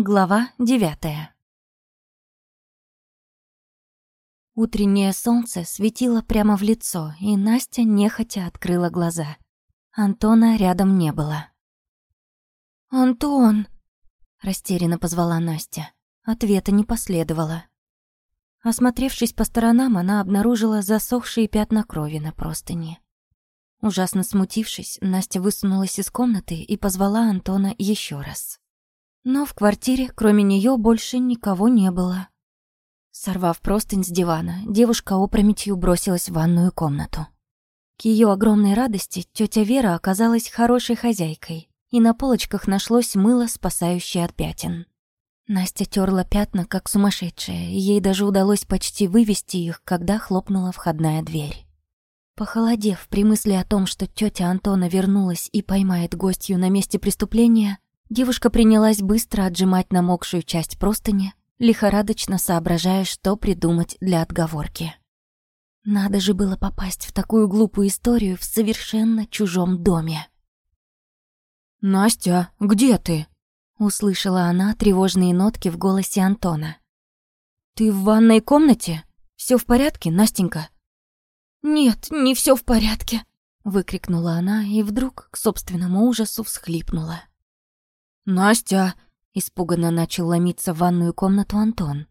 Глава девятая. Утреннее солнце светило прямо в лицо, и Настя нехотя открыла глаза. Антона рядом не было. «Антон!» – растерянно позвала Настя. Ответа не последовало. Осмотревшись по сторонам, она обнаружила засохшие пятна крови на простыне. Ужасно смутившись, Настя высунулась из комнаты и позвала Антона еще раз. Но в квартире, кроме нее, больше никого не было. Сорвав простынь с дивана, девушка опрометью бросилась в ванную комнату. К ее огромной радости тетя Вера оказалась хорошей хозяйкой, и на полочках нашлось мыло, спасающее от пятен. Настя терла пятна, как сумасшедшая, и ей даже удалось почти вывести их, когда хлопнула входная дверь. Похолодев при мысли о том, что тетя Антона вернулась и поймает гостью на месте преступления, девушка принялась быстро отжимать намокшую часть простыни, лихорадочно соображая, что придумать для отговорки. Надо же было попасть в такую глупую историю в совершенно чужом доме. «Настя, где ты?» Услышала она тревожные нотки в голосе Антона. «Ты в ванной комнате? Все в порядке, Настенька?» «Нет, не все в порядке», — выкрикнула она и вдруг к собственному ужасу всхлипнула. «Настя!» — испуганно начал ломиться в ванную комнату Антон.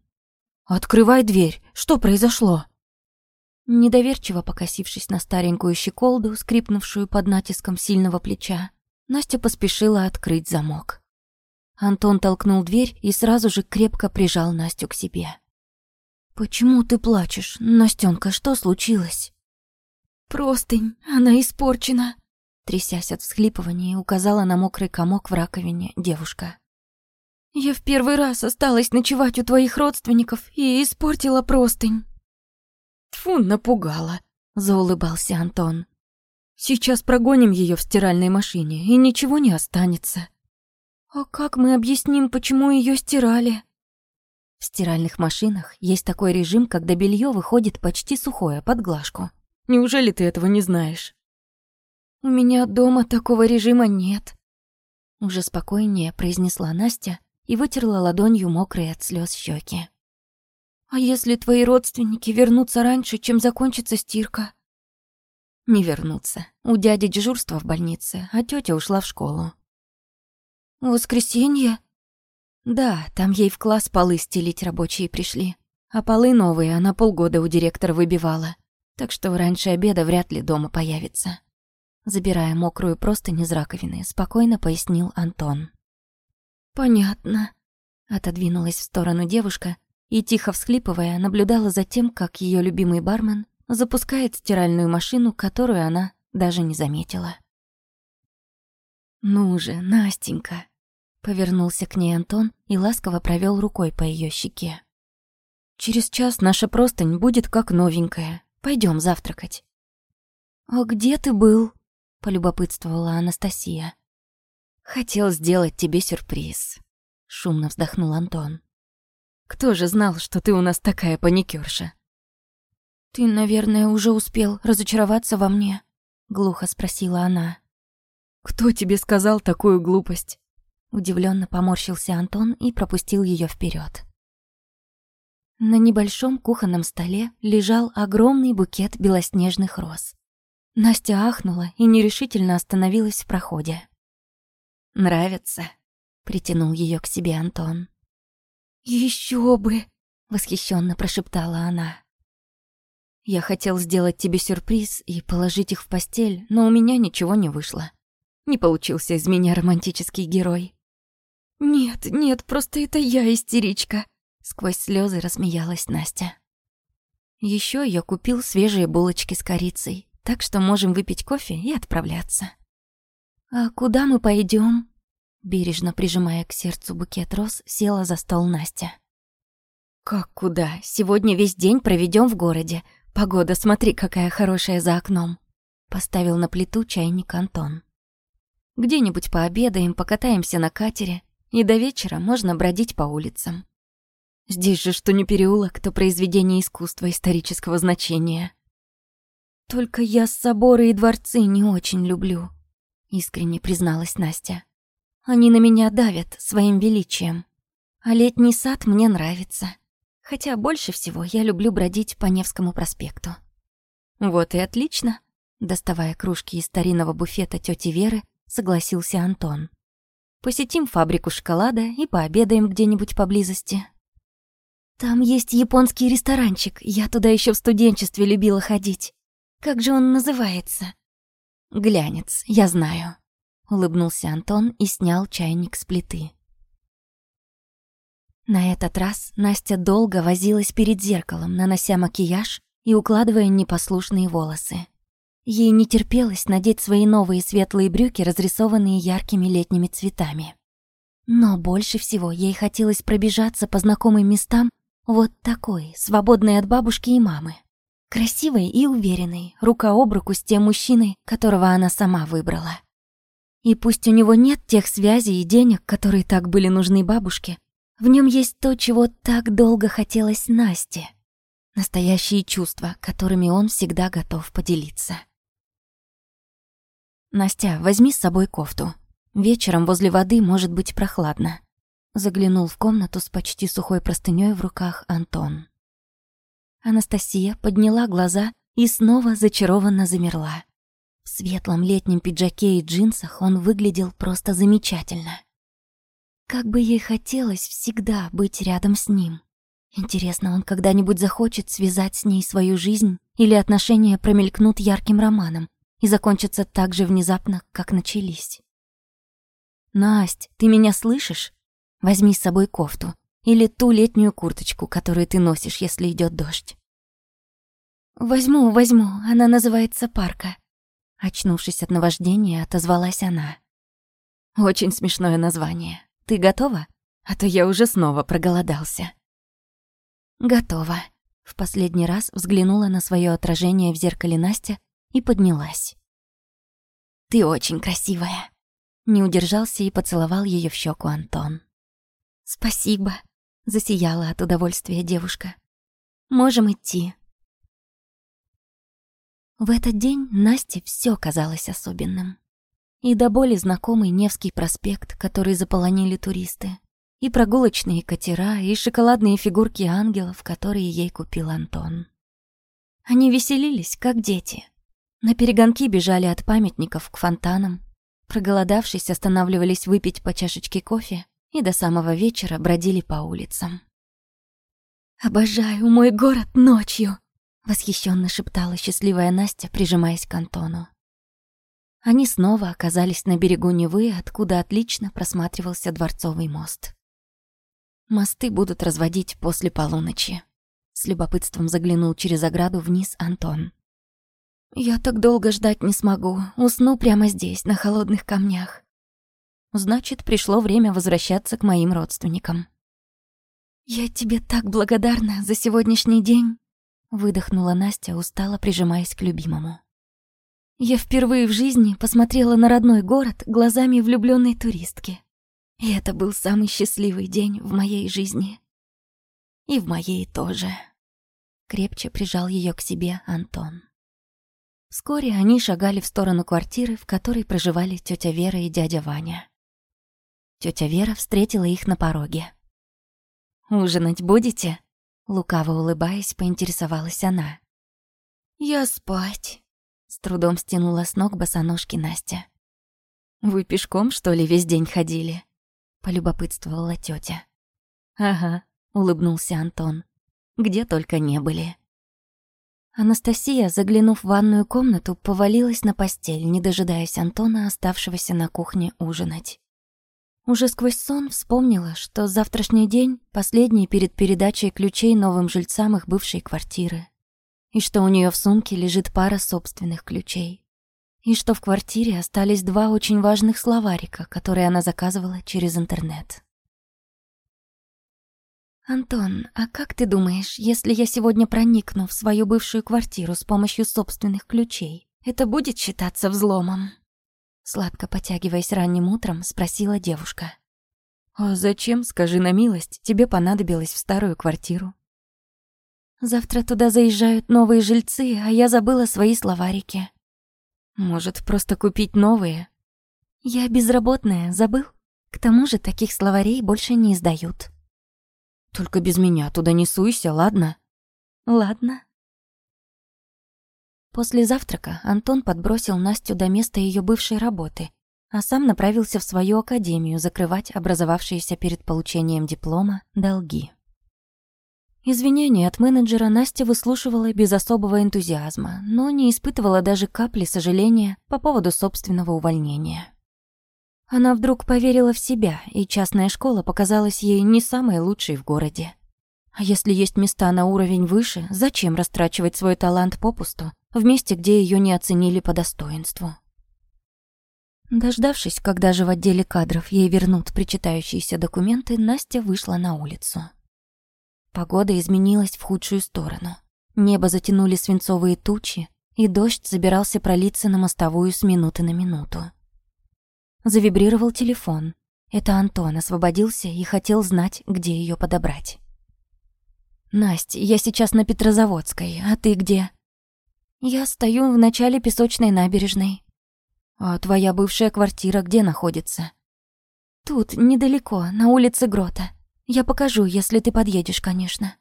«Открывай дверь! Что произошло?» Недоверчиво покосившись на старенькую щеколду, скрипнувшую под натиском сильного плеча, Настя поспешила открыть замок. Антон толкнул дверь и сразу же крепко прижал Настю к себе. «Почему ты плачешь, Настенка? Что случилось?» «Простынь, она испорчена», трясясь от всхлипывания, указала на мокрый комок в раковине девушка. «Я в первый раз осталась ночевать у твоих родственников и испортила простынь». «Тьфу, напугала», — заулыбался Антон. «Сейчас прогоним ее в стиральной машине, и ничего не останется». «А как мы объясним, почему ее стирали?» В стиральных машинах есть такой режим, когда белье выходит почти сухое, под глажку. Неужели ты этого не знаешь? У меня дома такого режима нет. Уже спокойнее произнесла Настя и вытерла ладонью мокрые от слез щеки. А если твои родственники вернутся раньше, чем закончится стирка? Не вернутся. У дяди дежурство в больнице, а тетя ушла в школу. «Воскресенье?» «Да, там ей в класс полы стелить рабочие пришли. А полы новые она полгода у директора выбивала. Так что раньше обеда вряд ли дома появится». Забирая мокрую простынь из раковины, спокойно пояснил Антон. «Понятно», — отодвинулась в сторону девушка и, тихо всхлипывая, наблюдала за тем, как ее любимый бармен запускает стиральную машину, которую она даже не заметила. «Ну же, Настенька!» Повернулся к ней Антон и ласково провел рукой по ее щеке. «Через час наша простынь будет как новенькая. Пойдем завтракать». «А где ты был?» — полюбопытствовала Анастасия. «Хотел сделать тебе сюрприз», — шумно вздохнул Антон. «Кто же знал, что ты у нас такая паникерша?» «Ты, наверное, уже успел разочароваться во мне?» — глухо спросила она. «Кто тебе сказал такую глупость?» Удивленно поморщился Антон и пропустил ее вперед. На небольшом кухонном столе лежал огромный букет белоснежных роз. Настя ахнула и нерешительно остановилась в проходе. «Нравится?» — притянул ее к себе Антон. Еще бы!» — восхищенно прошептала она. «Я хотел сделать тебе сюрприз и положить их в постель, но у меня ничего не вышло. Не получился из меня романтический герой». «Нет, нет, просто это я истеричка», — сквозь слезы рассмеялась Настя. Еще я купил свежие булочки с корицей, так что можем выпить кофе и отправляться. «А куда мы пойдем? Бережно прижимая к сердцу букет роз, села за стол Настя. «Как куда? Сегодня весь день проведем в городе. Погода, смотри, какая хорошая за окном». Поставил на плиту чайник Антон. «Где-нибудь пообедаем, покатаемся на катере, и до вечера можно бродить по улицам. Здесь же что не переулок, то произведение искусства исторического значения. Только я соборы и дворцы не очень люблю, искренне призналась Настя. Они на меня давят своим величием. А летний сад мне нравится. Хотя больше всего я люблю бродить по Невскому проспекту. Вот и отлично. Доставая кружки из старинного буфета тети Веры, согласился Антон. Посетим фабрику шоколада и пообедаем где-нибудь поблизости. Там есть японский ресторанчик, я туда еще в студенчестве любила ходить. Как же он называется? Глянец, я знаю. Улыбнулся Антон и снял чайник с плиты. На этот раз Настя долго возилась перед зеркалом, нанося макияж и укладывая непослушные волосы. Ей не терпелось надеть свои новые светлые брюки, разрисованные яркими летними цветами. Но больше всего ей хотелось пробежаться по знакомым местам вот такой, свободной от бабушки и мамы. Красивой и уверенной, рука об руку с тем мужчиной, которого она сама выбрала. И пусть у него нет тех связей и денег, которые так были нужны бабушке, в нем есть то, чего так долго хотелось Насте. Настоящие чувства, которыми он всегда готов поделиться. «Настя, возьми с собой кофту. Вечером возле воды может быть прохладно». Заглянул в комнату с почти сухой простынёй в руках Антон. Анастасия подняла глаза и снова зачарованно замерла. В светлом летнем пиджаке и джинсах он выглядел просто замечательно. Как бы ей хотелось всегда быть рядом с ним. Интересно, он когда-нибудь захочет связать с ней свою жизнь или отношения промелькнут ярким романом, и закончатся так же внезапно, как начались. «Насть, ты меня слышишь? Возьми с собой кофту или ту летнюю курточку, которую ты носишь, если идет дождь». «Возьму, возьму, она называется парка». Очнувшись от наваждения, отозвалась она. «Очень смешное название. Ты готова? А то я уже снова проголодался». «Готова». В последний раз взглянула на свое отражение в зеркале Настя и поднялась. «Ты очень красивая!» Не удержался и поцеловал ее в щеку Антон. «Спасибо!» — засияла от удовольствия девушка. «Можем идти». В этот день Насте все казалось особенным. И до боли знакомый Невский проспект, который заполонили туристы, и прогулочные катера, и шоколадные фигурки ангелов, которые ей купил Антон. Они веселились, как дети, на перегонки бежали от памятников к фонтанам. Проголодавшись, останавливались выпить по чашечке кофе и до самого вечера бродили по улицам. «Обожаю мой город ночью!» — восхищенно шептала счастливая Настя, прижимаясь к Антону. Они снова оказались на берегу Невы, откуда отлично просматривался Дворцовый мост. Мосты будут разводить после полуночи. С любопытством заглянул через ограду вниз Антон. Я так долго ждать не смогу. Усну прямо здесь, на холодных камнях. Значит, пришло время возвращаться к моим родственникам. Я тебе так благодарна за сегодняшний день, выдохнула Настя, устало прижимаясь к любимому. Я впервые в жизни посмотрела на родной город глазами влюбленной туристки. И это был самый счастливый день в моей жизни. И в моей тоже. Крепче прижал ее к себе Антон. Вскоре они шагали в сторону квартиры, в которой проживали тетя Вера и дядя Ваня. Тетя Вера встретила их на пороге. «Ужинать будете?» Лукаво улыбаясь, поинтересовалась она. «Я спать», — с трудом стянула с ног босоножки Настя. «Вы пешком, что ли, весь день ходили?» — полюбопытствовала тетя. «Ага», — улыбнулся Антон. «Где только не были». Анастасия, заглянув в ванную комнату, повалилась на постель, не дожидаясь Антона, оставшегося на кухне ужинать. Уже сквозь сон вспомнила, что завтрашний день — последний перед передачей ключей новым жильцам их бывшей квартиры. И что у нее в сумке лежит пара собственных ключей. И что в квартире остались два очень важных словарика, которые она заказывала через интернет. «Антон, а как ты думаешь, если я сегодня проникну в свою бывшую квартиру с помощью собственных ключей, это будет считаться взломом?» Сладко потягиваясь ранним утром, спросила девушка. «А зачем, скажи на милость, тебе понадобилось в старую квартиру?» «Завтра туда заезжают новые жильцы, а я забыла свои словарики». «Может, просто купить новые?» «Я безработная, забыл? К тому же таких словарей больше не издают». Только без меня туда не суйся, ладно? Ладно. После завтрака Антон подбросил Настю до места ее бывшей работы, а сам направился в свою академию закрывать образовавшиеся перед получением диплома долги. Извинения от менеджера Настя выслушивала без особого энтузиазма, но не испытывала даже капли сожаления по поводу собственного увольнения. Она вдруг поверила в себя, и частная школа показалась ей не самой лучшей в городе. А если есть места на уровень выше, зачем растрачивать свой талант попусту, в месте, где ее не оценили по достоинству? Дождавшись, когда же в отделе кадров ей вернут причитающиеся документы, Настя вышла на улицу. Погода изменилась в худшую сторону. Небо затянули свинцовые тучи, и дождь собирался пролиться на мостовую с минуты на минуту. Завибрировал телефон. Это Антон освободился и хотел знать, где ее подобрать. «Насть, я сейчас на Петрозаводской, а ты где?» «Я стою в начале песочной набережной». «А твоя бывшая квартира где находится?» «Тут, недалеко, на улице Грота. Я покажу, если ты подъедешь, конечно».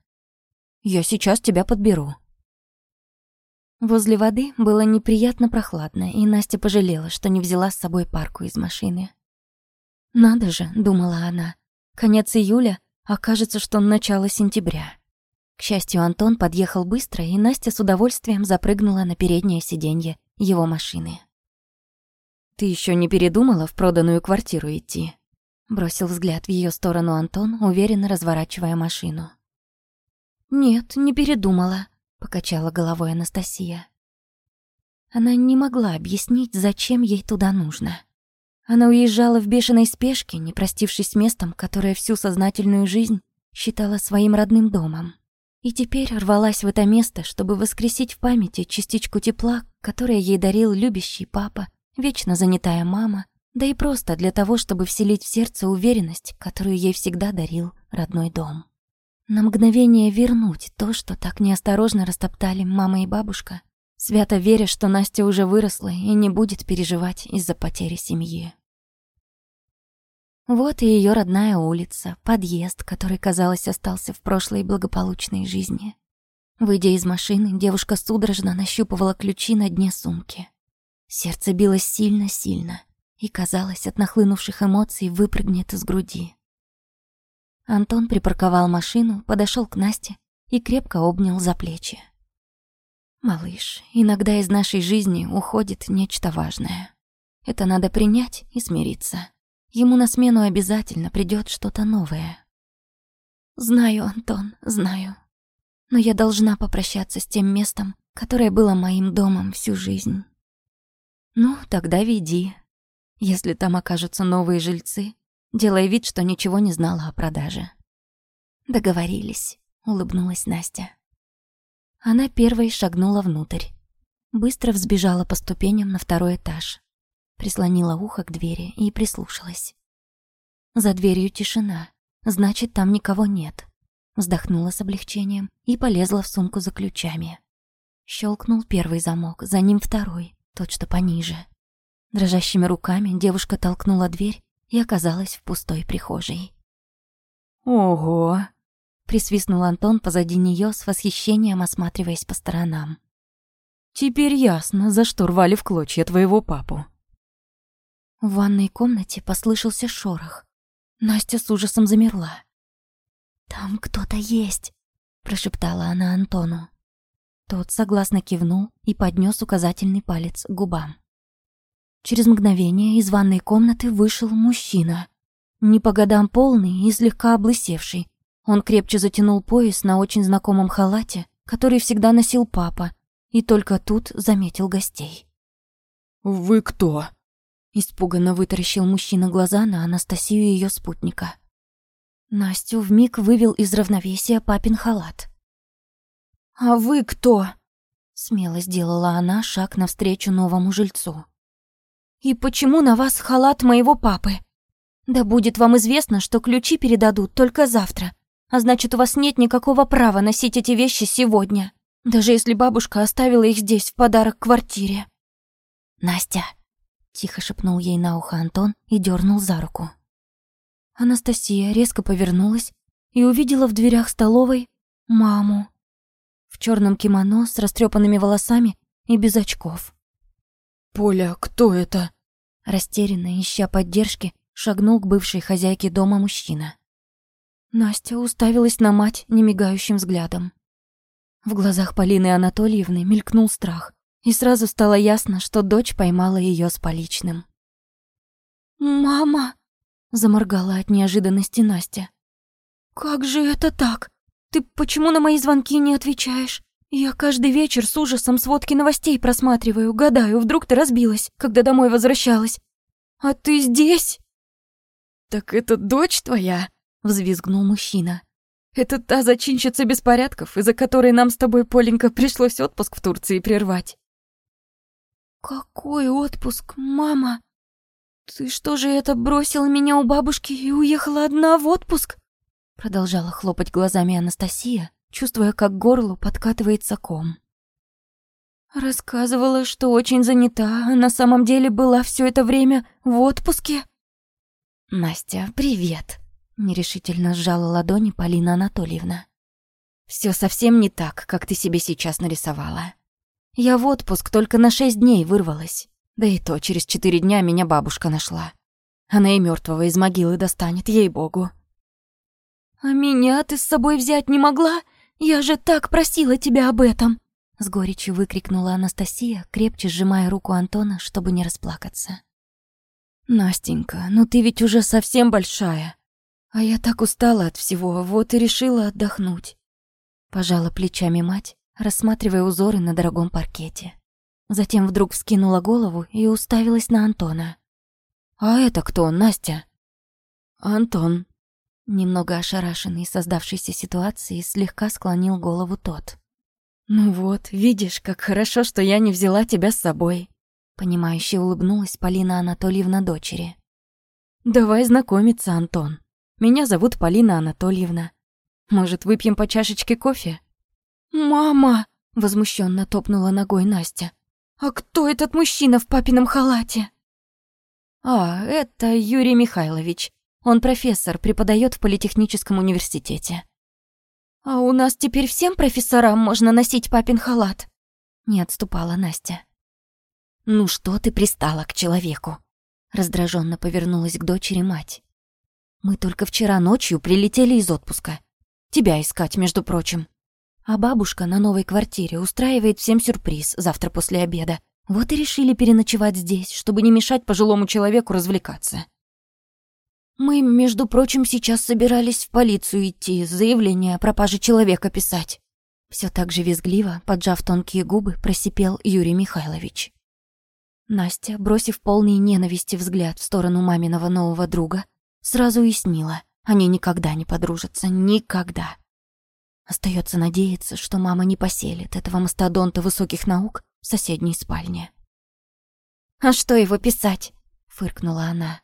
«Я сейчас тебя подберу», Возле воды было неприятно прохладно, и Настя пожалела, что не взяла с собой парку из машины. «Надо же», — думала она, — «конец июля, а кажется, что начало сентября». К счастью, Антон подъехал быстро, и Настя с удовольствием запрыгнула на переднее сиденье его машины. «Ты еще не передумала в проданную квартиру идти?» Бросил взгляд в ее сторону Антон, уверенно разворачивая машину. «Нет, не передумала», — покачала головой Анастасия. Она не могла объяснить, зачем ей туда нужно. Она уезжала в бешеной спешке, не простившись с местом, которое всю сознательную жизнь считала своим родным домом. И теперь рвалась в это место, чтобы воскресить в памяти частичку тепла, которое ей дарил любящий папа, вечно занятая мама, да и просто для того, чтобы вселить в сердце уверенность, которую ей всегда дарил родной дом. На мгновение вернуть то, что так неосторожно растоптали мама и бабушка, свято веря, что Настя уже выросла и не будет переживать из-за потери семьи. Вот и ее родная улица, подъезд, который, казалось, остался в прошлой благополучной жизни. Выйдя из машины, девушка судорожно нащупывала ключи на дне сумки. Сердце билось сильно-сильно, и, казалось, от нахлынувших эмоций выпрыгнет из груди. Антон припарковал машину, подошел к Насте и крепко обнял за плечи. «Малыш, иногда из нашей жизни уходит нечто важное. Это надо принять и смириться. Ему на смену обязательно придет что-то новое». «Знаю, Антон, знаю. Но я должна попрощаться с тем местом, которое было моим домом всю жизнь». «Ну, тогда веди. Если там окажутся новые жильцы, делая вид, что ничего не знала о продаже. «Договорились», — улыбнулась Настя. Она первой шагнула внутрь. Быстро взбежала по ступеням на второй этаж. Прислонила ухо к двери и прислушалась. За дверью тишина, значит, там никого нет. Вздохнула с облегчением и полезла в сумку за ключами. Щелкнул первый замок, за ним второй, тот, что пониже. Дрожащими руками девушка толкнула дверь и оказалась в пустой прихожей. «Ого!» — присвистнул Антон позади нее с восхищением осматриваясь по сторонам. «Теперь ясно, за что рвали в клочья твоего папу». В ванной комнате послышался шорох. Настя с ужасом замерла. «Там кто-то есть», — прошептала она Антону. Тот согласно кивнул и поднес указательный палец к губам. Через мгновение из ванной комнаты вышел мужчина. Не по годам полный и слегка облысевший. Он крепче затянул пояс на очень знакомом халате, который всегда носил папа, и только тут заметил гостей. «Вы кто?» Испуганно вытаращил мужчина глаза на Анастасию и ее спутника. Настю вмиг вывел из равновесия папин халат. «А вы кто?» Смело сделала она шаг навстречу новому жильцу. И почему на вас халат моего папы? Да будет вам известно, что ключи передадут только завтра. А значит, у вас нет никакого права носить эти вещи сегодня. Даже если бабушка оставила их здесь в подарок квартире. Настя, тихо шепнул ей на ухо Антон и дернул за руку. Анастасия резко повернулась и увидела в дверях столовой маму. В черном кимоно с растрепанными волосами и без очков. «Поля, кто это?» Растерянно, ища поддержки, шагнул к бывшей хозяйке дома мужчина. Настя уставилась на мать немигающим взглядом. В глазах Полины Анатольевны мелькнул страх, и сразу стало ясно, что дочь поймала ее с поличным. «Мама!» — заморгала от неожиданности Настя. «Как же это так? Ты почему на мои звонки не отвечаешь? Я каждый вечер с ужасом сводки новостей просматриваю, гадаю, вдруг ты разбилась, когда домой возвращалась. А ты здесь?» «Так это дочь твоя?» — взвизгнул мужчина. «Это та зачинщица беспорядков, из-за которой нам с тобой, Поленька, пришлось отпуск в Турции прервать». «Какой отпуск, мама? Ты что же это, бросила меня у бабушки и уехала одна в отпуск?» Продолжала хлопать глазами Анастасия, чувствуя, как к горлу подкатывается ком. Рассказывала, что очень занята, а на самом деле была все это время в отпуске. «Настя, привет!» — нерешительно сжала ладони Полина Анатольевна. Все совсем не так, как ты себе сейчас нарисовала. Я в отпуск только на шесть дней вырвалась. Да и то через четыре дня меня бабушка нашла. Она и мертвого из могилы достанет, ей-богу. «А меня ты с собой взять не могла? Я же так просила тебя об этом!» С горечью выкрикнула Анастасия, крепче сжимая руку Антона, чтобы не расплакаться. «Настенька, ну ты ведь уже совсем большая. А я так устала от всего, вот и решила отдохнуть». Пожала плечами мать, рассматривая узоры на дорогом паркете. Затем вдруг вскинула голову и уставилась на Антона. «А это кто, Настя?» «Антон», Немного ошарашенный создавшейся ситуацией, слегка склонил голову тот. «Ну вот, видишь, как хорошо, что я не взяла тебя с собой», понимающе улыбнулась Полина Анатольевна дочери. «Давай знакомиться, Антон. Меня зовут Полина Анатольевна. Может, выпьем по чашечке кофе?» «Мама!» — возмущенно топнула ногой Настя. «А кто этот мужчина в папином халате?» «А, это Юрий Михайлович, он профессор, преподает в Политехническом университете. «А у нас теперь всем профессорам можно носить папин халат?» Не отступала Настя. «Ну что ты пристала к человеку?» Раздраженно повернулась к дочери мать. «Мы только вчера ночью прилетели из отпуска. Тебя искать, между прочим. А бабушка на новой квартире устраивает всем сюрприз завтра после обеда. Вот и решили переночевать здесь, чтобы не мешать пожилому человеку развлекаться». Мы, между прочим, сейчас собирались в полицию идти, заявление о пропаже человека писать. Все так же визгливо, поджав тонкие губы, просипел Юрий Михайлович. Настя, бросив полный ненависти взгляд в сторону маминого нового друга, сразу уяснила, они никогда не подружатся, никогда. Остается надеяться, что мама не поселит этого мастодонта высоких наук в соседней спальне. «А что его писать?» — фыркнула она.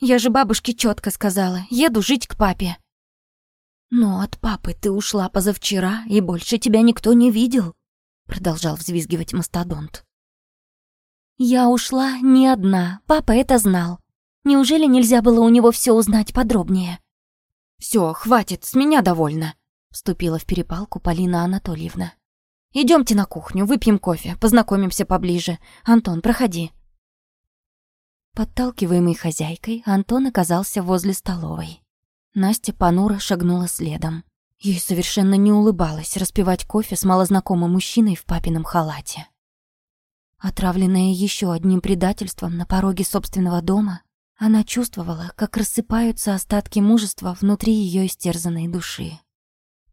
Я же бабушке четко сказала, еду жить к папе. Но от папы ты ушла позавчера, и больше тебя никто не видел, продолжал взвизгивать мастодонт. Я ушла не одна, папа это знал. Неужели нельзя было у него все узнать подробнее? Все, хватит, с меня довольно, вступила в перепалку Полина Анатольевна. Идемте на кухню, выпьем кофе, познакомимся поближе. Антон, проходи. Подталкиваемый хозяйкой, Антон оказался возле столовой. Настя понуро шагнула следом. Ей совершенно не улыбалось распивать кофе с малознакомым мужчиной в папином халате. Отравленная еще одним предательством на пороге собственного дома, она чувствовала, как рассыпаются остатки мужества внутри ее истерзанной души.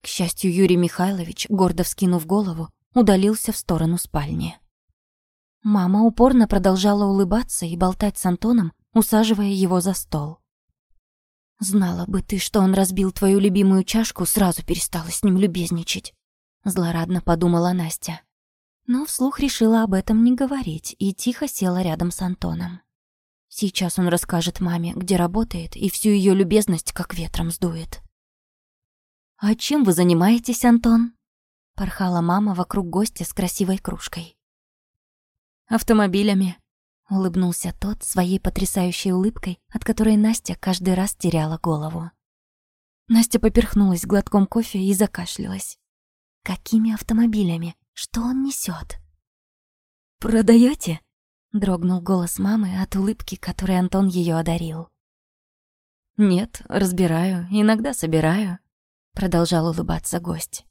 К счастью, Юрий Михайлович, гордо вскинув голову, удалился в сторону спальни. Мама упорно продолжала улыбаться и болтать с Антоном, усаживая его за стол. «Знала бы ты, что он разбил твою любимую чашку, сразу перестала с ним любезничать», — злорадно подумала Настя. Но вслух решила об этом не говорить и тихо села рядом с Антоном. Сейчас он расскажет маме, где работает, и всю ее любезность как ветром сдует. «А чем вы занимаетесь, Антон?» — порхала мама вокруг гостя с красивой кружкой автомобилями», — улыбнулся тот своей потрясающей улыбкой, от которой Настя каждый раз теряла голову. Настя поперхнулась глотком кофе и закашлялась. Какими автомобилями? Что он несет? Продаете? дрогнул голос мамы от улыбки, которой Антон ее одарил. Нет, разбираю, иногда собираю, продолжал улыбаться гость.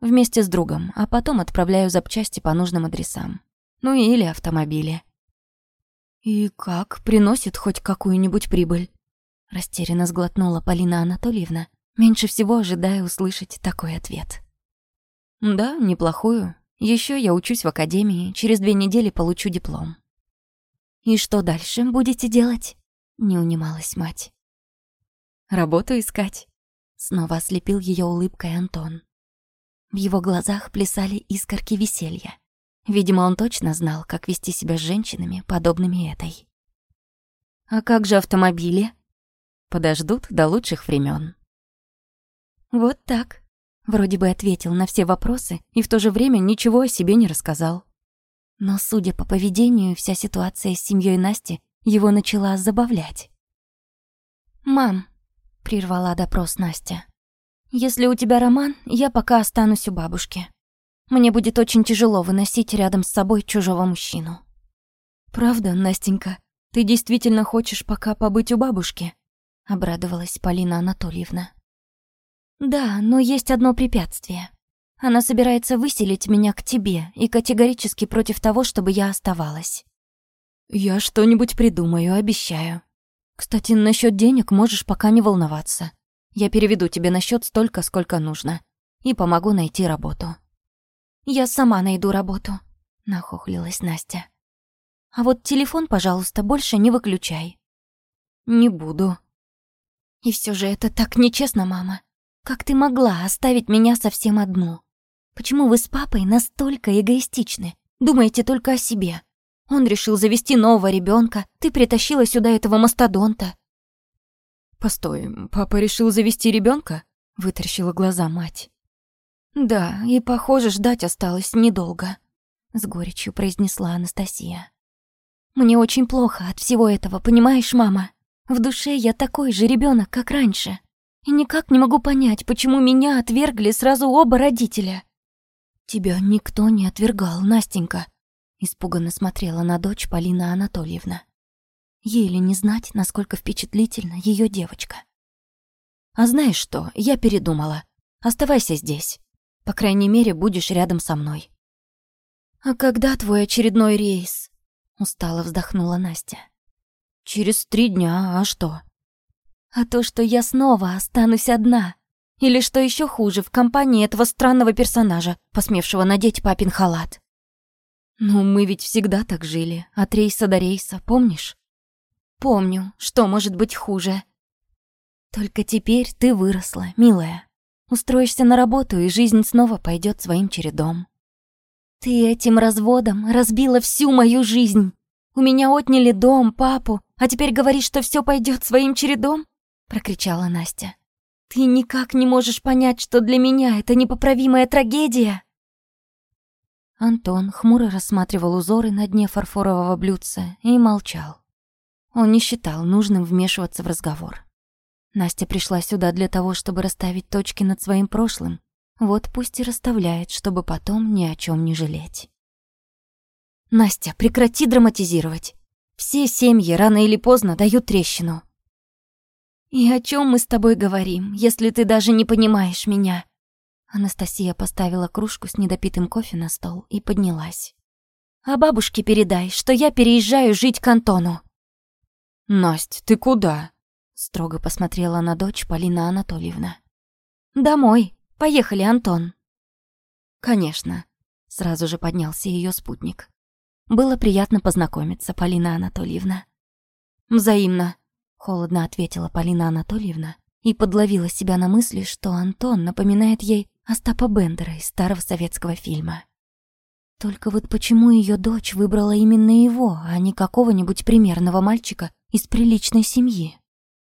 Вместе с другом, а потом отправляю запчасти по нужным адресам. Ну или автомобили. И как приносит хоть какую-нибудь прибыль? Растерянно сглотнула Полина Анатольевна, меньше всего ожидая услышать такой ответ. Да, неплохую. Еще я учусь в академии, через две недели получу диплом. И что дальше будете делать? Не унималась мать. Работу искать. Снова ослепил ее улыбкой Антон. В его глазах плясали искорки веселья. Видимо, он точно знал, как вести себя с женщинами, подобными этой. «А как же автомобили?» «Подождут до лучших времен. Вот так. Вроде бы ответил на все вопросы и в то же время ничего о себе не рассказал. Но, судя по поведению, вся ситуация с семьей Насти его начала забавлять. «Мам», — прервала допрос Настя, «если у тебя роман, я пока останусь у бабушки. Мне будет очень тяжело выносить рядом с собой чужого мужчину». «Правда, Настенька, ты действительно хочешь пока побыть у бабушки?» — обрадовалась Полина Анатольевна. «Да, но есть одно препятствие. Она собирается выселить меня к тебе и категорически против того, чтобы я оставалась». «Я что-нибудь придумаю, обещаю. Кстати, насчет денег можешь пока не волноваться. Я переведу тебе на счет столько, сколько нужно, и помогу найти работу». «Я сама найду работу», — нахохлилась Настя. «А вот телефон, пожалуйста, больше не выключай». «Не буду». «И все же это так нечестно, мама. Как ты могла оставить меня совсем одну? Почему вы с папой настолько эгоистичны? Думаете только о себе? Он решил завести нового ребенка, ты притащила сюда этого мастодонта. Постой, папа решил завести ребенка? Вытаращила глаза мать. Да, и похоже, ждать осталось недолго, с горечью произнесла Анастасия. Мне очень плохо от всего этого, понимаешь, мама? В душе я такой же ребенок, как раньше. И никак не могу понять, почему меня отвергли сразу оба родителя. Тебя никто не отвергал, Настенька, испуганно смотрела на дочь Полина Анатольевна. Еле не знать, насколько впечатлительна ее девочка. А знаешь что, я передумала. Оставайся здесь. По крайней мере, будешь рядом со мной. А когда твой очередной рейс? Устало вздохнула Настя. Через три дня, а что? А то, что я снова останусь одна. Или, что еще хуже, в компании этого странного персонажа, посмевшего надеть папин халат. Ну, мы ведь всегда так жили, от рейса до рейса, помнишь? Помню, что может быть хуже. Только теперь ты выросла, милая. Устроишься на работу, и жизнь снова пойдет своим чередом. Ты этим разводом разбила всю мою жизнь. У меня отняли дом, папу, а теперь говоришь, что все пойдет своим чередом? прокричала Настя. Ты никак не можешь понять, что для меня это непоправимая трагедия. Антон хмуро рассматривал узоры на дне фарфорового блюдца и молчал. Он не считал нужным вмешиваться в разговор. Настя пришла сюда для того, чтобы расставить точки над своим прошлым. Вот пусть и расставляет, чтобы потом ни о чем не жалеть. «Настя, прекрати драматизировать. Все семьи рано или поздно дают трещину. «И о чем мы с тобой говорим, если ты даже не понимаешь меня?» Анастасия поставила кружку с недопитым кофе на стол и поднялась. «А бабушке передай, что я переезжаю жить к Антону». «Насть, ты куда?» Строго посмотрела на дочь Полина Анатольевна. «Домой. Поехали, Антон». «Конечно». Сразу же поднялся ее спутник. «Было приятно познакомиться, Полина Анатольевна». «Взаимно», Холодно ответила Полина Анатольевна и подловила себя на мысли, что Антон напоминает ей Остапа Бендера из старого советского фильма. Только вот почему ее дочь выбрала именно его, а не какого-нибудь примерного мальчика из приличной семьи?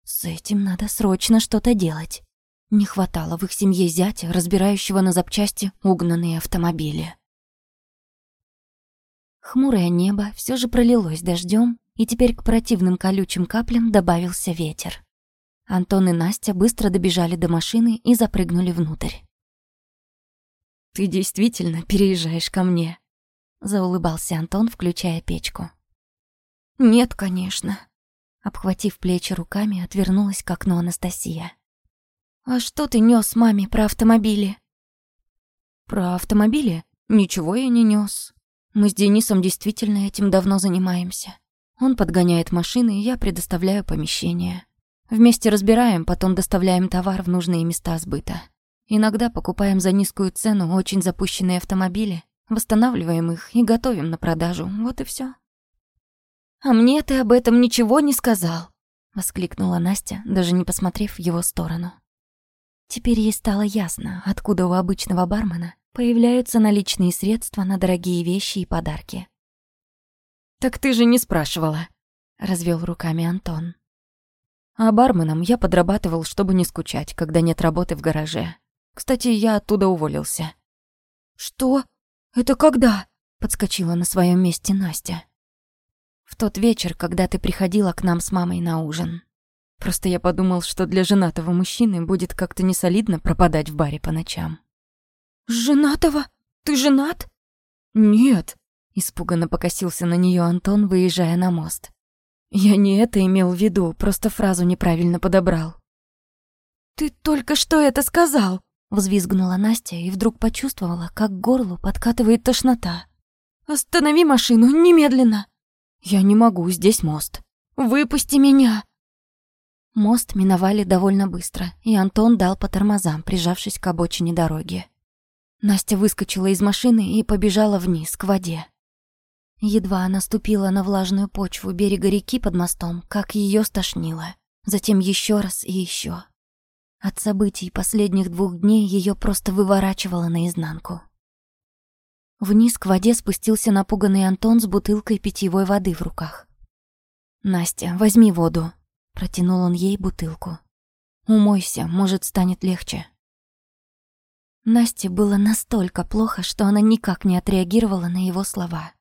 С этим надо срочно что-то делать. Не хватало в их семье зятя, разбирающего на запчасти угнанные автомобили. Хмурое небо все же пролилось дождем, и теперь к противным колючим каплям добавился ветер. Антон и Настя быстро добежали до машины и запрыгнули внутрь. «Ты действительно переезжаешь ко мне?» Заулыбался Антон, включая печку. «Нет, конечно». Обхватив плечи руками, отвернулась к окну Анастасия. «А что ты нёс маме про автомобили?» «Про автомобили? Ничего я не нёс. Мы с Денисом действительно этим давно занимаемся. Он подгоняет машины, и я предоставляю помещение. Вместе разбираем, потом доставляем товар в нужные места сбыта. Иногда покупаем за низкую цену очень запущенные автомобили, восстанавливаем их и готовим на продажу. Вот и все. «А мне ты об этом ничего не сказал!» — воскликнула Настя, даже не посмотрев в его сторону. Теперь ей стало ясно, откуда у обычного бармена появляются наличные средства на дорогие вещи и подарки. «Так ты же не спрашивала», — развел руками Антон. А барменом я подрабатывал, чтобы не скучать, когда нет работы в гараже. Кстати, я оттуда уволился. «Что? Это когда?» — подскочила на своем месте Настя. «В тот вечер, когда ты приходила к нам с мамой на ужин. Просто я подумал, что для женатого мужчины будет как-то несолидно пропадать в баре по ночам». «Женатого? Ты женат?» «Нет», — испуганно покосился на нее Антон, выезжая на мост. «Я не это имел в виду, просто фразу неправильно подобрал». «Ты только что это сказал!» Взвизгнула Настя и вдруг почувствовала, как к горлу подкатывает тошнота. «Останови машину, немедленно!» «Я не могу, здесь мост». «Выпусти меня!» Мост миновали довольно быстро, и Антон дал по тормозам, прижавшись к обочине дороги. Настя выскочила из машины и побежала вниз, к воде. Едва она ступила на влажную почву берега реки под мостом, как ее стошнило. Затем еще раз и еще. От событий последних двух дней ее просто выворачивало наизнанку. Вниз к воде спустился напуганный Антон с бутылкой питьевой воды в руках. «Настя, возьми воду», — протянул он ей бутылку. «Умойся, может, станет легче». Насте было настолько плохо, что она никак не отреагировала на его слова.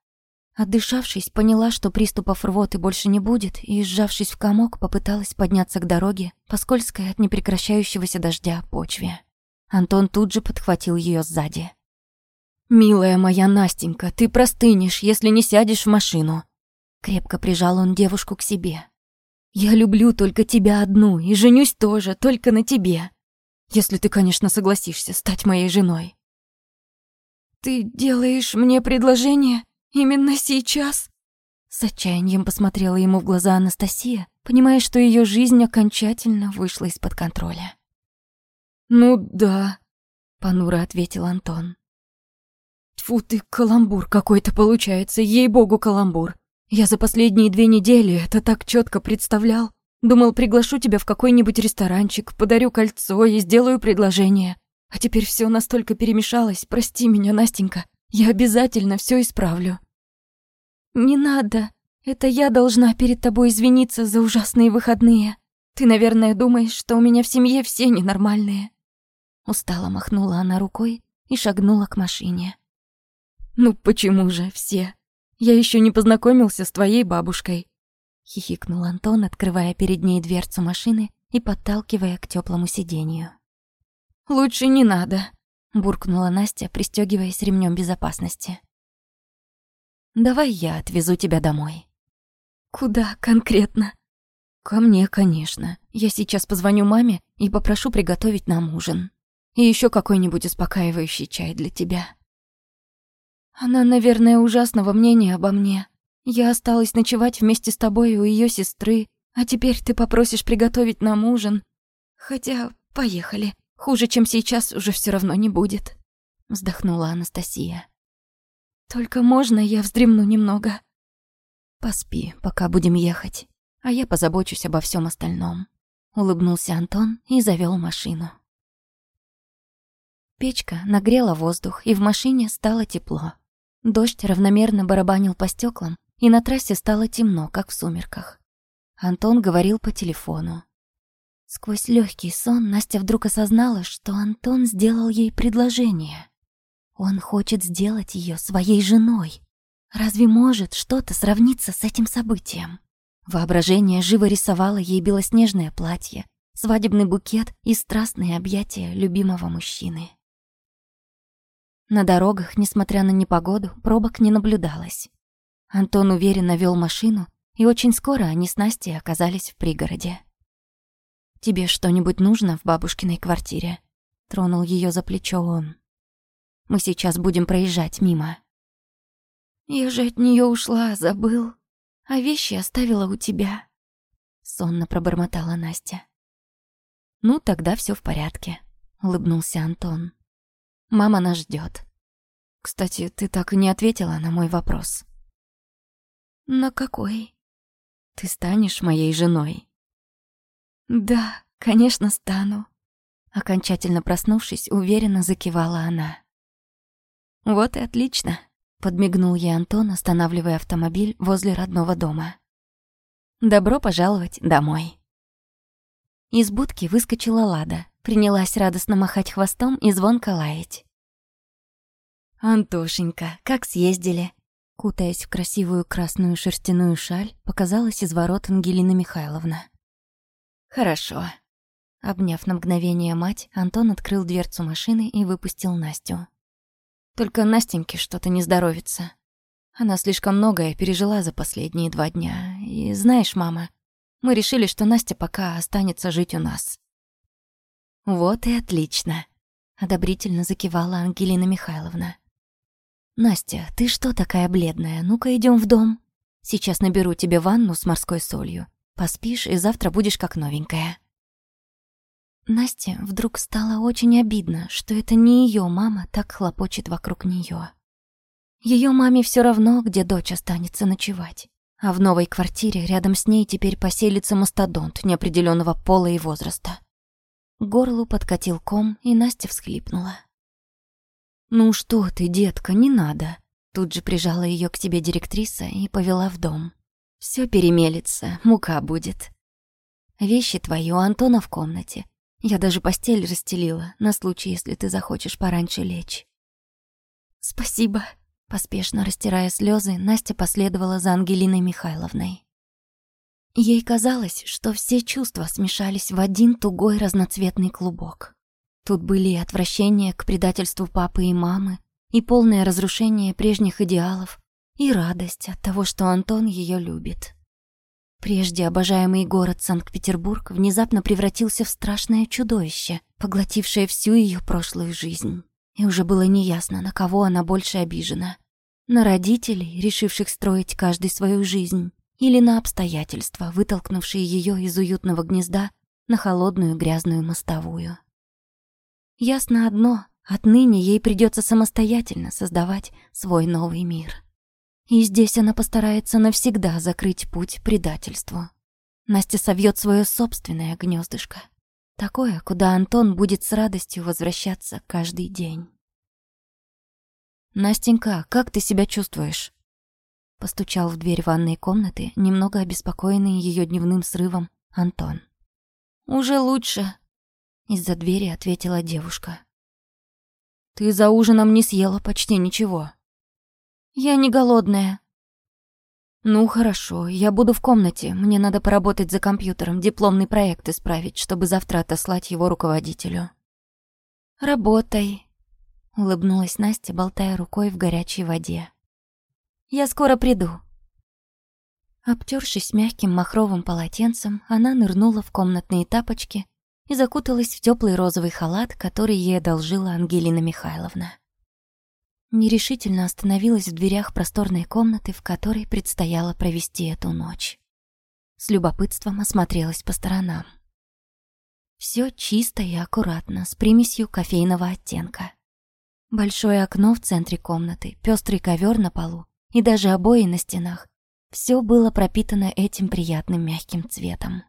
Отдышавшись, поняла, что приступов рвоты больше не будет, и, сжавшись в комок, попыталась подняться к дороге по скользкой от непрекращающегося дождя почве. Антон тут же подхватил ее сзади. «Милая моя Настенька, ты простынешь, если не сядешь в машину». Крепко прижал он девушку к себе. «Я люблю только тебя одну и женюсь тоже только на тебе. Если ты, конечно, согласишься стать моей женой». «Ты делаешь мне предложение?» Именно сейчас?» С отчаянием посмотрела ему в глаза Анастасия, понимая, что ее жизнь окончательно вышла из-под контроля. «Ну да», — понуро ответил Антон. Тьфу ты, каламбур какой-то получается, ей-богу, каламбур. Я за последние две недели это так четко представлял. Думал, приглашу тебя в какой-нибудь ресторанчик, подарю кольцо и сделаю предложение. А теперь все настолько перемешалось, прости меня, Настенька. Я обязательно все исправлю. Не надо. Это я должна перед тобой извиниться за ужасные выходные. Ты, наверное, думаешь, что у меня в семье все ненормальные. Устало махнула она рукой и шагнула к машине. Ну почему же все? Я еще не познакомился с твоей бабушкой. Хихикнул Антон, открывая перед ней дверцу машины и подталкивая к теплому сиденью. Лучше не надо буркнула Настя, пристегиваясь ремнем безопасности. Давай я отвезу тебя домой. Куда конкретно? Ко мне, конечно. Я сейчас позвоню маме и попрошу приготовить нам ужин. И еще какой-нибудь успокаивающий чай для тебя. Она, наверное, ужасного мнения обо мне. Я осталась ночевать вместе с тобой у ее сестры, а теперь ты попросишь приготовить нам ужин. Хотя, поехали. Хуже, чем сейчас, уже все равно не будет», — вздохнула Анастасия. «Только можно я вздремну немного?» «Поспи, пока будем ехать, а я позабочусь обо всем остальном», — улыбнулся Антон и завел машину. Печка нагрела воздух, и в машине стало тепло. Дождь равномерно барабанил по стеклам, и на трассе стало темно, как в сумерках. Антон говорил по телефону. Сквозь легкий сон Настя вдруг осознала, что Антон сделал ей предложение. Он хочет сделать ее своей женой. Разве может что-то сравниться с этим событием? Воображение живо рисовало ей белоснежное платье, свадебный букет и страстные объятия любимого мужчины. На дорогах, несмотря на непогоду, пробок не наблюдалось. Антон уверенно вел машину, и очень скоро они с Настей оказались в пригороде. «Тебе что-нибудь нужно в бабушкиной квартире?» Тронул ее за плечо он. «Мы сейчас будем проезжать мимо». «Я же от нее ушла, забыл. А вещи оставила у тебя», — сонно пробормотала Настя. «Ну, тогда все в порядке», — улыбнулся Антон. «Мама нас ждет. Кстати, ты так и не ответила на мой вопрос». «На какой?» «Ты станешь моей женой?» «Да, конечно, стану», — окончательно проснувшись, уверенно закивала она. «Вот и отлично», — подмигнул ей Антон, останавливая автомобиль возле родного дома. «Добро пожаловать домой». Из будки выскочила Лада, принялась радостно махать хвостом и звонко лаять. «Антошенька, как съездили?» Кутаясь в красивую красную шерстяную шаль, показалась из ворот Ангелина Михайловна. «Хорошо». Обняв на мгновение мать, Антон открыл дверцу машины и выпустил Настю. Только Настеньке что-то не здоровится. Она слишком многое пережила за последние два дня. И знаешь, мама, мы решили, что Настя пока останется жить у нас. Вот и отлично, одобрительно закивала Ангелина Михайловна. Настя, ты что такая бледная? Ну-ка идем в дом. Сейчас наберу тебе ванну с морской солью. Поспишь, и завтра будешь как новенькая. Насте вдруг стало очень обидно, что это не ее мама так хлопочет вокруг нее. Ее маме все равно, где дочь останется ночевать. А в новой квартире рядом с ней теперь поселится мастодонт неопределенного пола и возраста. К горлу подкатил ком, и Настя всхлипнула. «Ну что ты, детка, не надо!» Тут же прижала ее к себе директриса и повела в дом. Все перемелется, мука будет. Вещи твои у Антона в комнате. Я даже постель расстелила, на случай, если ты захочешь пораньше лечь. Спасибо, Поспешно растирая слезы, Настя последовала за Ангелиной Михайловной. Ей казалось, что все чувства смешались в один тугой разноцветный клубок. Тут были и отвращение к предательству папы и мамы, и полное разрушение прежних идеалов, и радость от того, что Антон ее любит. Прежде обожаемый город Санкт-Петербург внезапно превратился в страшное чудовище, поглотившее всю ее прошлую жизнь. И уже было неясно, на кого она больше обижена на родителей, решивших строить каждый свою жизнь, или на обстоятельства, вытолкнувшие ее из уютного гнезда на холодную грязную мостовую. Ясно одно, отныне ей придется самостоятельно создавать свой новый мир. И здесь она постарается навсегда закрыть путь предательству. Настя совьет свое собственное гнездышко, такое, куда Антон будет с радостью возвращаться каждый день. «Настенька, как ты себя чувствуешь?» Постучал в дверь ванной комнаты, немного обеспокоенный ее дневным срывом, Антон. «Уже лучше», — из-за двери ответила девушка. «Ты за ужином не съела почти ничего». «Я не голодная». «Ну, хорошо, я буду в комнате. Мне надо поработать за компьютером, дипломный проект исправить, чтобы завтра отослать его руководителю». «Работай», Улыбнулась Настя, болтая рукой в горячей воде. «Я скоро приду». Обтершись мягким махровым полотенцем, она нырнула в комнатные тапочки и закуталась в теплый розовый халат, который ей одолжила Ангелина Михайловна. Нерешительно остановилась в дверях просторной комнаты, в которой предстояло провести эту ночь. С любопытством осмотрелась по сторонам. Все чисто и аккуратно, с примесью кофейного оттенка. Большое окно в центре комнаты, пестрый ковер на полу и даже обои на стенах. Все было пропитано этим приятным мягким цветом.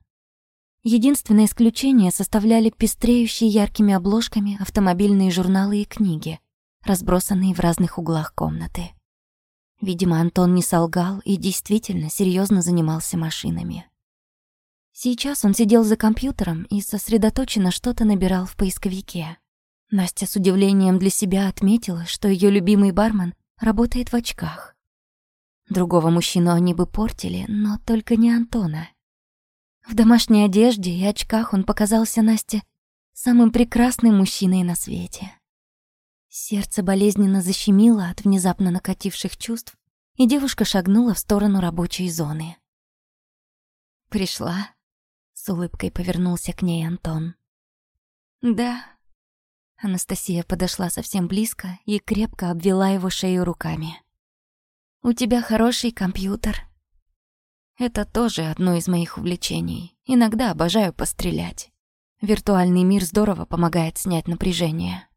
Единственное исключение составляли пестреющие яркими обложками автомобильные журналы и книги, разбросанные в разных углах комнаты. Видимо, Антон не солгал и действительно серьезно занимался машинами. Сейчас он сидел за компьютером и сосредоточенно что-то набирал в поисковике. Настя с удивлением для себя отметила, что ее любимый бармен работает в очках. Другого мужчину они бы портили, но только не Антона. В домашней одежде и очках он показался Насте самым прекрасным мужчиной на свете. Сердце болезненно защемило от внезапно накативших чувств, и девушка шагнула в сторону рабочей зоны. «Пришла?» — с улыбкой повернулся к ней Антон. «Да». Анастасия подошла совсем близко и крепко обвела его шею руками. «У тебя хороший компьютер». Это тоже одно из моих увлечений. Иногда обожаю пострелять. Виртуальный мир здорово помогает снять напряжение.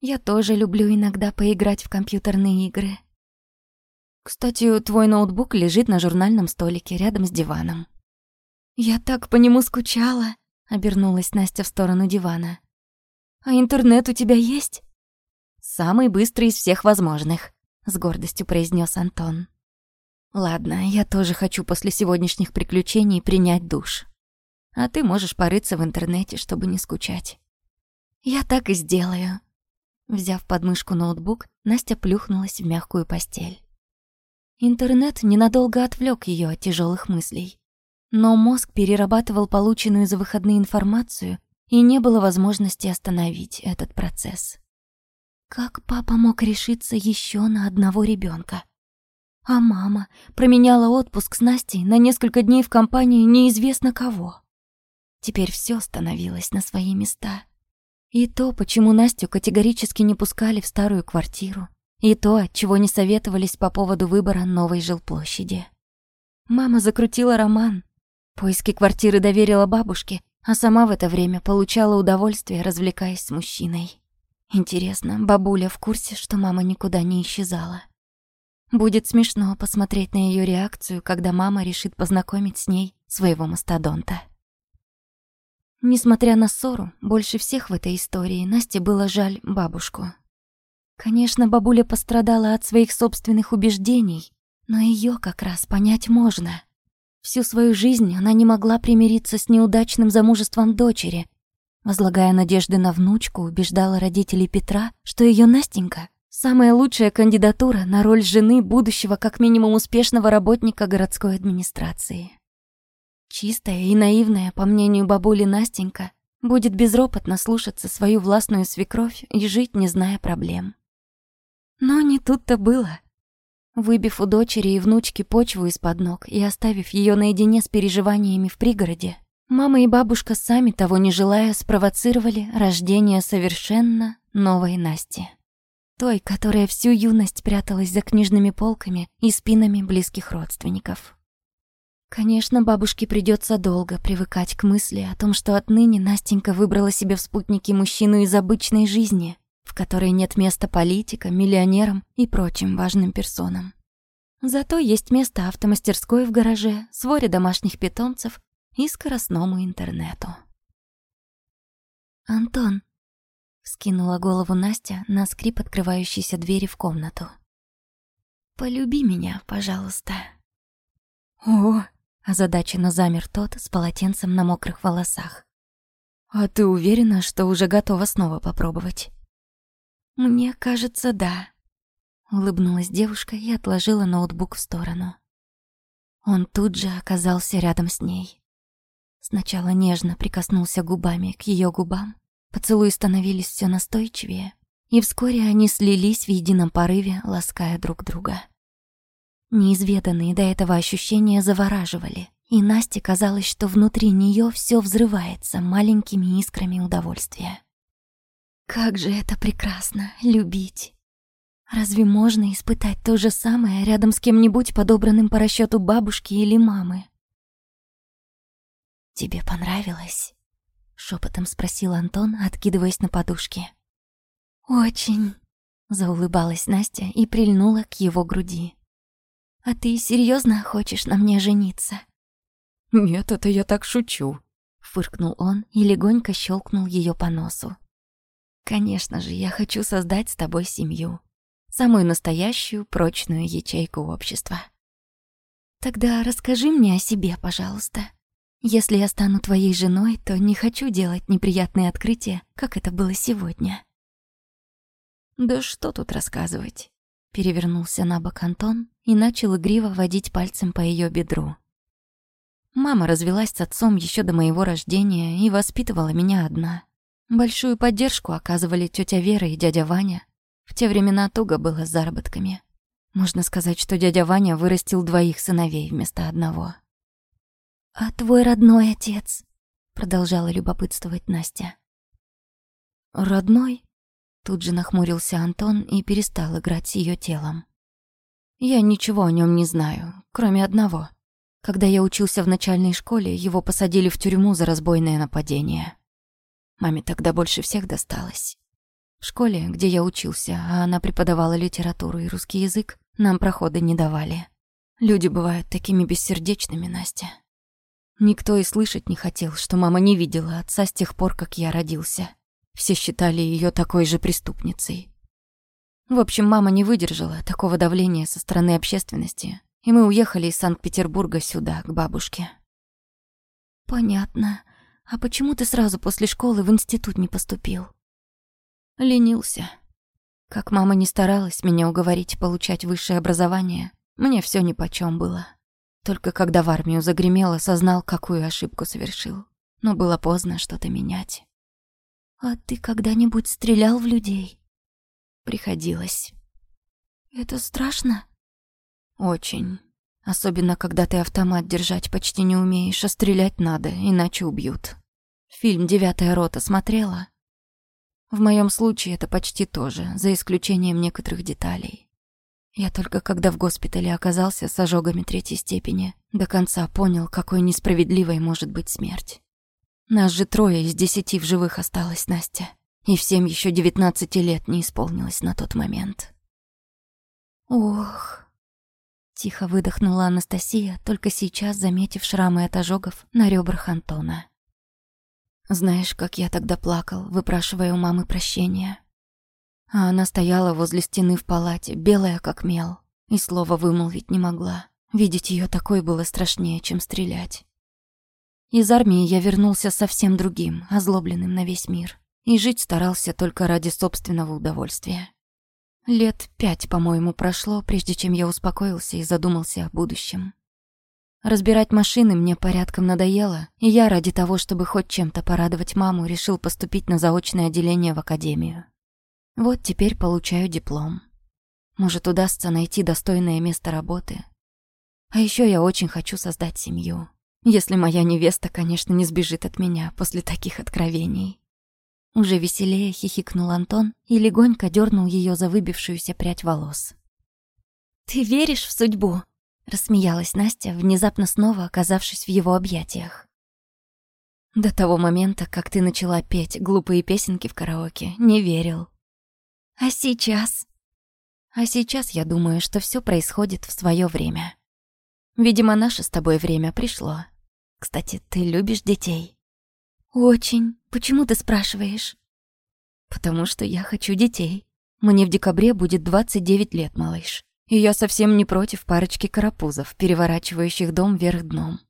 Я тоже люблю иногда поиграть в компьютерные игры. Кстати, твой ноутбук лежит на журнальном столике рядом с диваном. Я так по нему скучала, обернулась Настя в сторону дивана. А интернет у тебя есть? Самый быстрый из всех возможных, с гордостью произнес Антон. Ладно, я тоже хочу после сегодняшних приключений принять душ. А ты можешь порыться в интернете, чтобы не скучать. Я так и сделаю. Взяв подмышку ноутбук, Настя плюхнулась в мягкую постель. Интернет ненадолго отвлек ее от тяжелых мыслей. Но мозг перерабатывал полученную за выходные информацию, и не было возможности остановить этот процесс. Как папа мог решиться еще на одного ребенка? А мама променяла отпуск с Настей на несколько дней в компании неизвестно кого. Теперь все становилось на свои места. И то, почему Настю категорически не пускали в старую квартиру, и то, от чего не советовались по поводу выбора новой жилплощади. Мама закрутила роман. Поиски квартиры доверила бабушке, а сама в это время получала удовольствие, развлекаясь с мужчиной. Интересно, бабуля в курсе, что мама никуда не исчезала? Будет смешно посмотреть на ее реакцию, когда мама решит познакомить с ней своего мастодонта. Несмотря на ссору, больше всех в этой истории Насте было жаль бабушку. Конечно, бабуля пострадала от своих собственных убеждений, но ее как раз понять можно. Всю свою жизнь она не могла примириться с неудачным замужеством дочери. Возлагая надежды на внучку, убеждала родителей Петра, что ее Настенька — самая лучшая кандидатура на роль жены будущего как минимум успешного работника городской администрации. Чистая и наивная, по мнению бабули Настенька, будет безропотно слушаться свою властную свекровь и жить, не зная проблем. Но не тут-то было. Выбив у дочери и внучки почву из-под ног и оставив ее наедине с переживаниями в пригороде, мама и бабушка сами того не желая спровоцировали рождение совершенно новой Насти. Той, которая всю юность пряталась за книжными полками и спинами близких родственников. Конечно, бабушке придется долго привыкать к мысли о том, что отныне Настенька выбрала себе в спутники мужчину из обычной жизни, в которой нет места политикам, миллионерам и прочим важным персонам. Зато есть место автомастерской в гараже, своре домашних питомцев и скоростному интернету. «Антон», — скинула голову Настя на скрип открывающейся двери в комнату. «Полюби меня, пожалуйста». «О!» — озадаченно замер тот с полотенцем на мокрых волосах. «А ты уверена, что уже готова снова попробовать?» «Мне кажется, да», — улыбнулась девушка и отложила ноутбук в сторону. Он тут же оказался рядом с ней. Сначала нежно прикоснулся губами к ее губам, поцелуи становились все настойчивее, и вскоре они слились в едином порыве, лаская друг друга. Неизведанные до этого ощущения завораживали, и Насте казалось, что внутри нее все взрывается маленькими искрами удовольствия. Как же это прекрасно — любить. Разве можно испытать то же самое рядом с кем-нибудь, подобранным по расчету бабушки или мамы? «Тебе понравилось?» — шепотом спросил Антон, откидываясь на подушке. «Очень», — заулыбалась Настя и прильнула к его груди. «А ты серьезно хочешь на мне жениться?» «Нет, это я так шучу», — фыркнул он и легонько щелкнул ее по носу. Конечно же, я хочу создать с тобой семью. Самую настоящую, прочную ячейку общества. Тогда расскажи мне о себе, пожалуйста. Если я стану твоей женой, то не хочу делать неприятные открытия, как это было сегодня. Да что тут рассказывать? Перевернулся на бок Антон и начал игриво водить пальцем по ее бедру. Мама развелась с отцом еще до моего рождения и воспитывала меня одна. Большую поддержку оказывали тетя Вера и дядя Ваня. В те времена туго было с заработками. Можно сказать, что дядя Ваня вырастил двоих сыновей вместо одного. «А твой родной отец?» — продолжала любопытствовать Настя. «Родной?» Тут же нахмурился Антон и перестал играть с ее телом. «Я ничего о нем не знаю, кроме одного. Когда я учился в начальной школе, его посадили в тюрьму за разбойное нападение. Маме тогда больше всех досталось. В школе, где я учился, а она преподавала литературу и русский язык, нам прохода не давали. Люди бывают такими бессердечными, Настя. Никто и слышать не хотел, что мама не видела отца с тех пор, как я родился. Все считали ее такой же преступницей. В общем, мама не выдержала такого давления со стороны общественности, и мы уехали из Санкт-Петербурга сюда, к бабушке. «Понятно. А почему ты сразу после школы в институт не поступил?» Ленился. Как мама не старалась меня уговорить получать высшее образование, мне всё нипочём было. Только когда в армию загремел, осознал, какую ошибку совершил. Но было поздно что-то менять. «А ты когда-нибудь стрелял в людей?» Приходилось. «Это страшно?» «Очень. Особенно, когда ты автомат держать почти не умеешь, а стрелять надо, иначе убьют. Фильм «Девятая рота» смотрела?» В моем случае это почти то же, за исключением некоторых деталей. Я только когда в госпитале оказался с ожогами третьей степени, до конца понял, какой несправедливой может быть смерть. Нас же трое из десяти в живых осталось, Настя. И всем еще девятнадцати лет не исполнилось на тот момент. Ох. Тихо выдохнула Анастасия, только сейчас заметив шрамы от ожогов на ребрах Антона. Знаешь, как я тогда плакал, выпрашивая у мамы прощения. А она стояла возле стены в палате, белая как мел, и слова вымолвить не могла. Видеть ее такой было страшнее, чем стрелять. Из армии я вернулся совсем другим, озлобленным на весь мир, и жить старался только ради собственного удовольствия. Лет пять, по-моему, прошло, прежде чем я успокоился и задумался о будущем. Разбирать машины мне порядком надоело, и я ради того, чтобы хоть чем-то порадовать маму, решил поступить на заочное отделение в академию. Вот теперь получаю диплом. Может, удастся найти достойное место работы. А еще я очень хочу создать семью. Если моя невеста, конечно, не сбежит от меня после таких откровений. Уже веселее хихикнул Антон и легонько дернул ее за выбившуюся прядь волос. «Ты веришь в судьбу?» Рассмеялась Настя, внезапно снова оказавшись в его объятиях. До того момента, как ты начала петь глупые песенки в караоке, не верил. А сейчас? А сейчас я думаю, что все происходит в свое время. Видимо, наше с тобой время пришло. Кстати, ты любишь детей? Очень. Почему ты спрашиваешь? Потому что я хочу детей. Мне в декабре будет 29 лет, малыш. И я совсем не против парочки карапузов, переворачивающих дом вверх дном.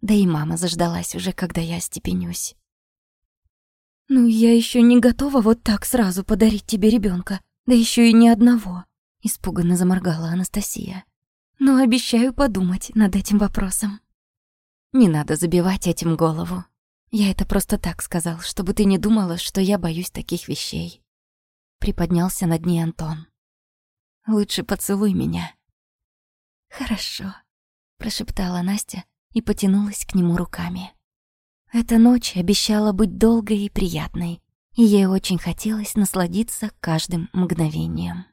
Да и мама заждалась уже, когда я степенюсь. «Ну, я еще не готова вот так сразу подарить тебе ребенка, да еще и ни одного», — испуганно заморгала Анастасия. «Но обещаю подумать над этим вопросом». «Не надо забивать этим голову. Я это просто так сказал, чтобы ты не думала, что я боюсь таких вещей». Приподнялся над ней Антон. Лучше поцелуй меня». «Хорошо», — прошептала Настя и потянулась к нему руками. Эта ночь обещала быть долгой и приятной, и ей очень хотелось насладиться каждым мгновением.